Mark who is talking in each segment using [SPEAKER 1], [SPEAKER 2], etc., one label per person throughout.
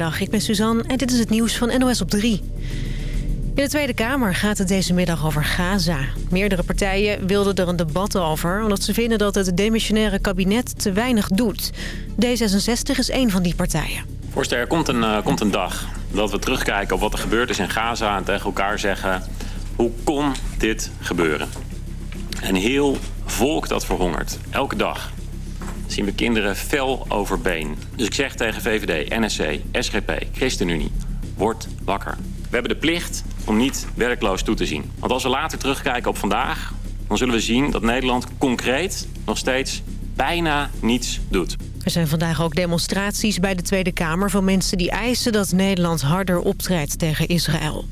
[SPEAKER 1] Dag, ik ben Suzanne en dit is het nieuws van NOS op 3. In de Tweede Kamer gaat het deze middag over Gaza. Meerdere partijen wilden er een debat over... omdat ze vinden dat het demissionaire kabinet te weinig doet. D66 is één van die partijen.
[SPEAKER 2] Voorzitter, er komt een, uh, komt een dag dat we terugkijken op wat er gebeurd is in Gaza... en tegen elkaar zeggen, hoe kon dit gebeuren? Een heel volk dat verhongert, elke dag zien we kinderen fel overbeen. Dus ik zeg tegen VVD, NSC, SGP, ChristenUnie, word wakker. We hebben de plicht om niet werkloos toe te zien. Want als we later terugkijken op vandaag... dan zullen we zien dat Nederland concreet nog steeds bijna niets doet.
[SPEAKER 1] Er zijn vandaag ook demonstraties bij de Tweede Kamer... van mensen die eisen dat Nederland harder optreedt tegen Israël.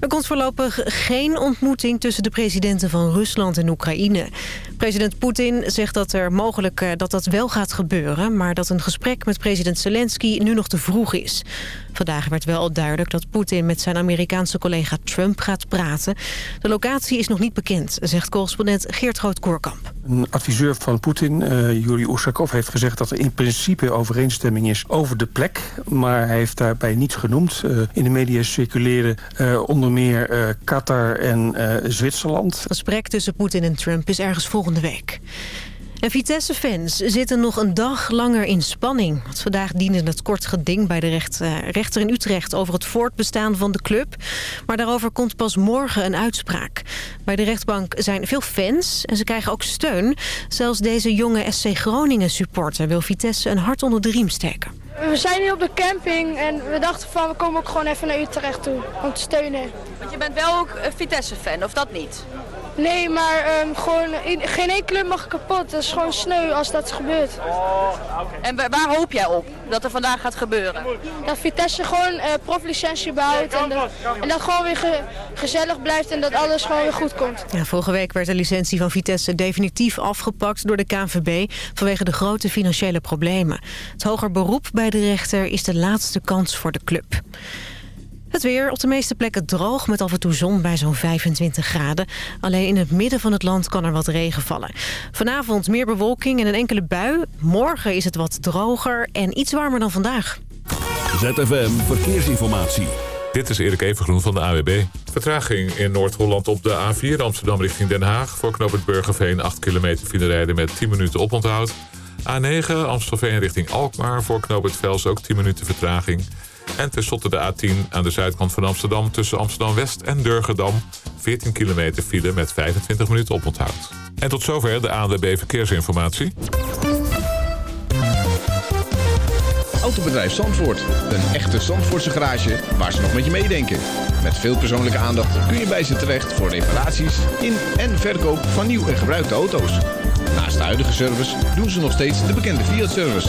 [SPEAKER 1] Er komt voorlopig geen ontmoeting tussen de presidenten van Rusland en Oekraïne. President Poetin zegt dat er mogelijk eh, dat dat wel gaat gebeuren... maar dat een gesprek met president Zelensky nu nog te vroeg is. Vandaag werd wel al duidelijk dat Poetin met zijn Amerikaanse collega Trump gaat praten. De locatie is nog niet bekend, zegt correspondent Geert Groot-Koorkamp.
[SPEAKER 3] Een adviseur van Poetin, uh, Yuri Ushakov, heeft gezegd dat er in principe overeenstemming is over de plek. Maar hij heeft daarbij niets genoemd. Uh, in de media circuleren uh, onder meer Qatar en Zwitserland. Het
[SPEAKER 1] gesprek tussen Poetin en Trump is ergens volgende week. En Vitesse-fans zitten nog een dag langer in spanning. Want vandaag diende het kort geding bij de recht, uh, rechter in Utrecht... over het voortbestaan van de club. Maar daarover komt pas morgen een uitspraak. Bij de rechtbank zijn veel fans en ze krijgen ook steun. Zelfs deze jonge SC Groningen-supporter wil Vitesse een hart onder de riem steken.
[SPEAKER 4] We zijn hier op de camping en we dachten van we komen ook gewoon even naar Utrecht toe om te steunen.
[SPEAKER 5] Want je bent wel ook Vitesse-fan, of dat niet?
[SPEAKER 4] Nee, maar um, gewoon, geen één club mag kapot. Dat is gewoon sneu als dat gebeurt.
[SPEAKER 5] En waar hoop jij op dat er vandaag gaat gebeuren?
[SPEAKER 4] Dat Vitesse gewoon uh, proflicentie behoudt en, dat, en dat gewoon weer ge, gezellig blijft en dat alles gewoon weer goed komt.
[SPEAKER 1] Ja, vorige week werd de licentie van Vitesse definitief afgepakt door de KNVB vanwege de grote financiële problemen. Het hoger beroep bij de rechter is de laatste kans voor de club. Het weer op de meeste plekken droog met af en toe zon bij zo'n 25 graden. Alleen in het midden van het land kan er wat regen vallen. Vanavond meer bewolking en een enkele bui. Morgen is het wat droger en iets warmer dan vandaag.
[SPEAKER 6] ZFM Verkeersinformatie.
[SPEAKER 7] Dit is Erik Evengroen van de AWB. Vertraging in Noord-Holland op de A4 Amsterdam richting Den Haag. Voor knooppunt Burgerveen 8 kilometer file rijden met 10 minuten oponthoud. A9 Amstelveen richting Alkmaar. Voor knooppunt Vels ook 10 minuten vertraging. En tenslotte de A10 aan de zuidkant van Amsterdam... tussen Amsterdam-West en Durgedam. 14 kilometer file met 25 minuten oponthoud. En tot zover de ANWB Verkeersinformatie.
[SPEAKER 8] Autobedrijf Zandvoort. Een echte Zandvoortse garage waar ze nog met je meedenken. Met veel persoonlijke aandacht kun je bij ze terecht... voor reparaties in en verkoop van nieuw en gebruikte auto's. Naast de huidige service doen ze nog steeds de bekende Fiat-service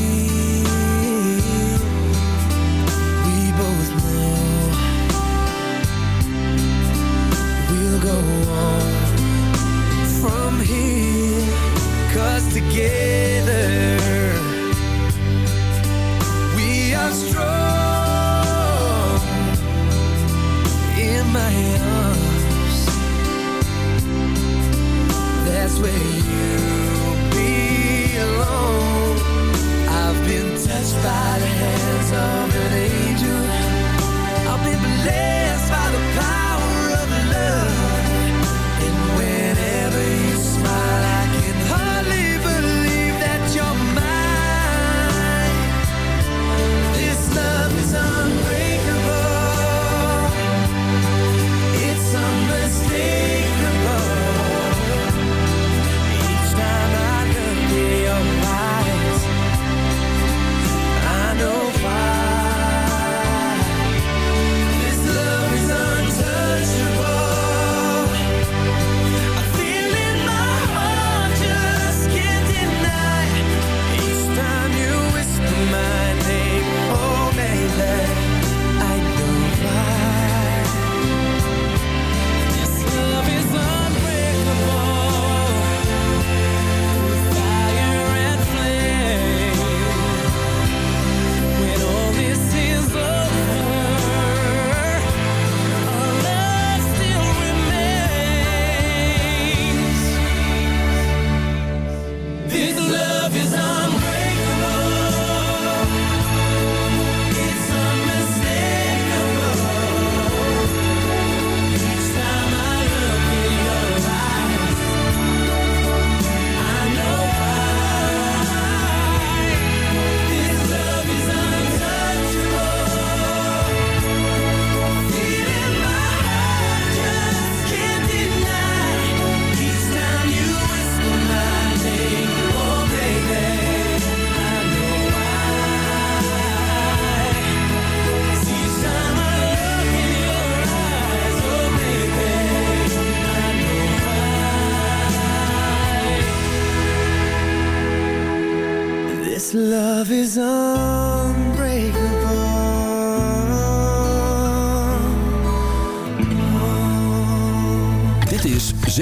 [SPEAKER 9] together. We are strong in my arms. That's where you belong. I've been touched by the hands of.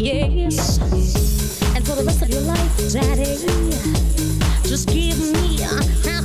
[SPEAKER 10] yes. And for the rest of your life, daddy, just give me a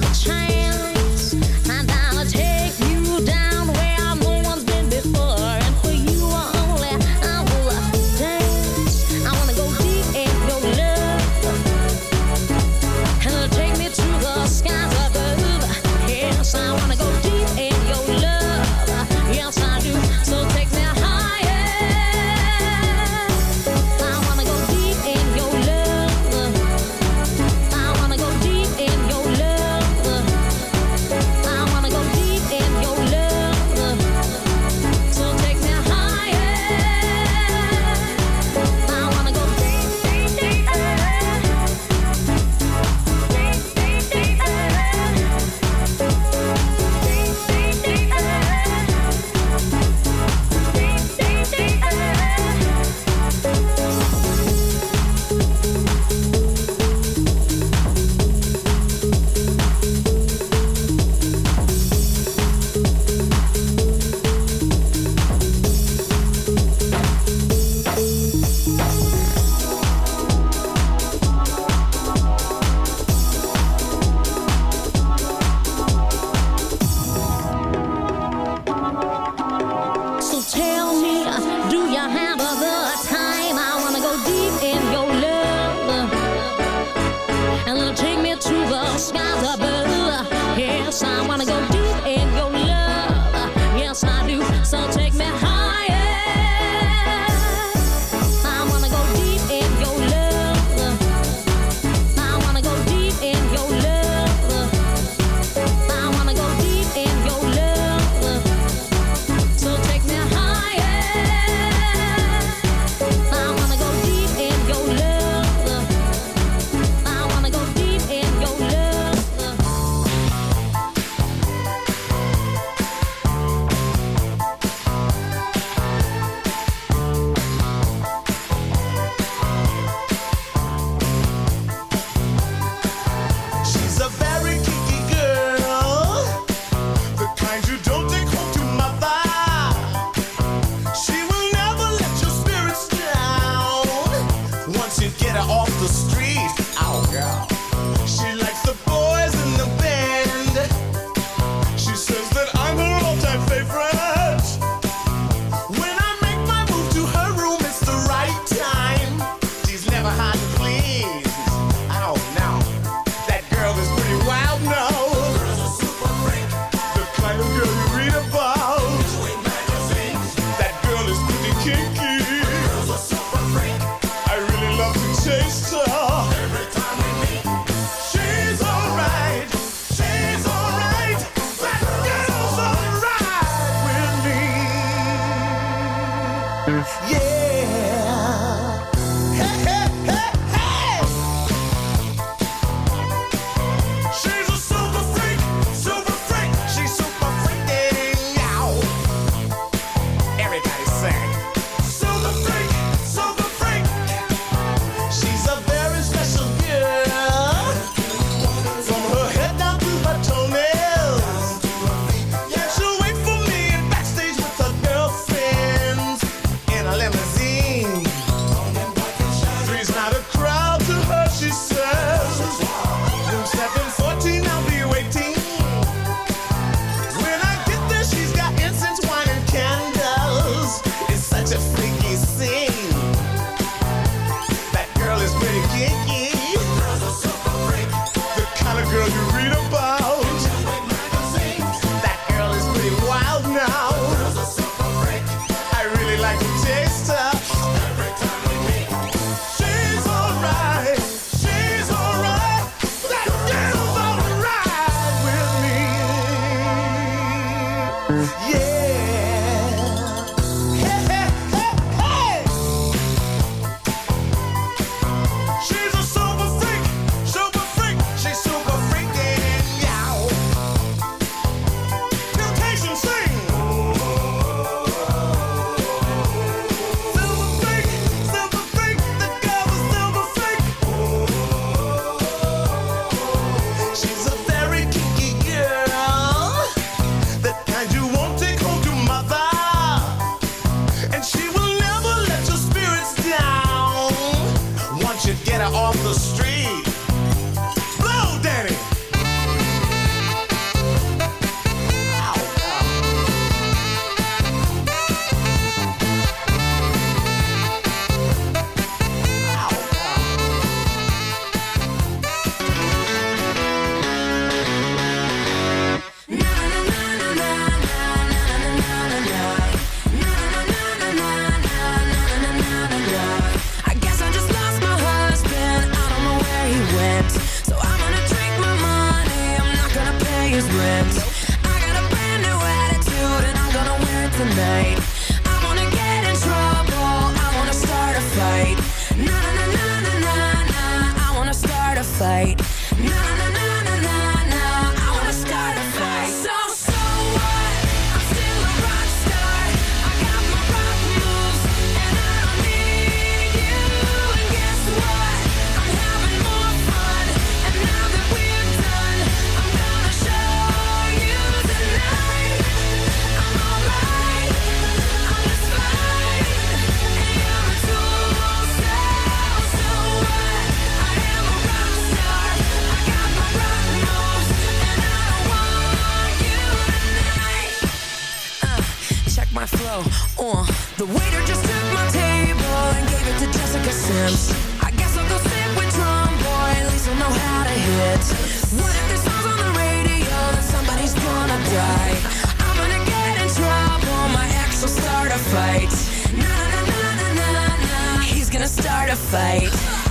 [SPEAKER 11] fight. Nah, nah, nah. Start a fight.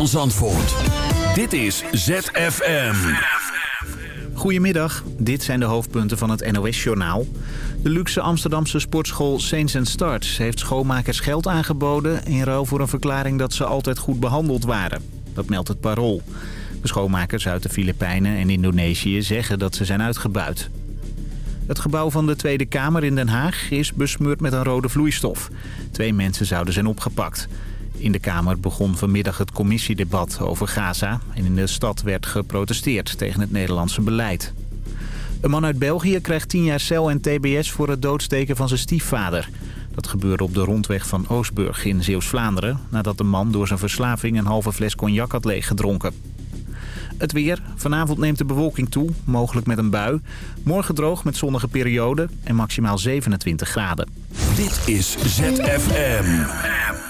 [SPEAKER 6] Van Zandvoort. Dit is ZFM.
[SPEAKER 12] Goedemiddag, dit zijn de hoofdpunten van het NOS-journaal. De luxe Amsterdamse sportschool Saints Stars heeft schoonmakers geld aangeboden... in ruil voor een verklaring dat ze altijd goed behandeld waren. Dat meldt het Parool. De schoonmakers uit de Filipijnen en Indonesië zeggen dat ze zijn uitgebuit. Het gebouw van de Tweede Kamer in Den Haag is besmeurd met een rode vloeistof. Twee mensen zouden zijn opgepakt. In de Kamer begon vanmiddag het commissiedebat over Gaza... en in de stad werd geprotesteerd tegen het Nederlandse beleid. Een man uit België krijgt 10 jaar cel en tbs voor het doodsteken van zijn stiefvader. Dat gebeurde op de rondweg van Oostburg in Zeeuws-Vlaanderen... nadat de man door zijn verslaving een halve fles cognac had leeggedronken. Het weer. Vanavond neemt de bewolking toe, mogelijk met een bui. Morgen droog met zonnige perioden en maximaal 27 graden.
[SPEAKER 6] Dit is ZFM.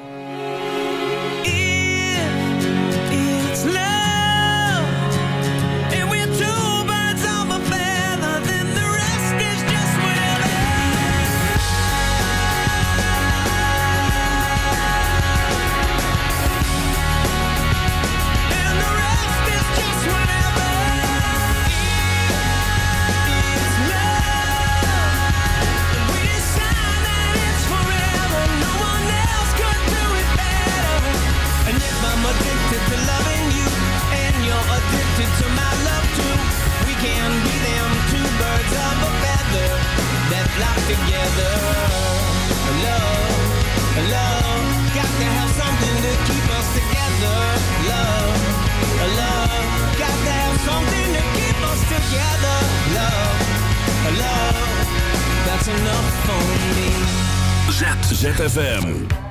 [SPEAKER 6] ZFM.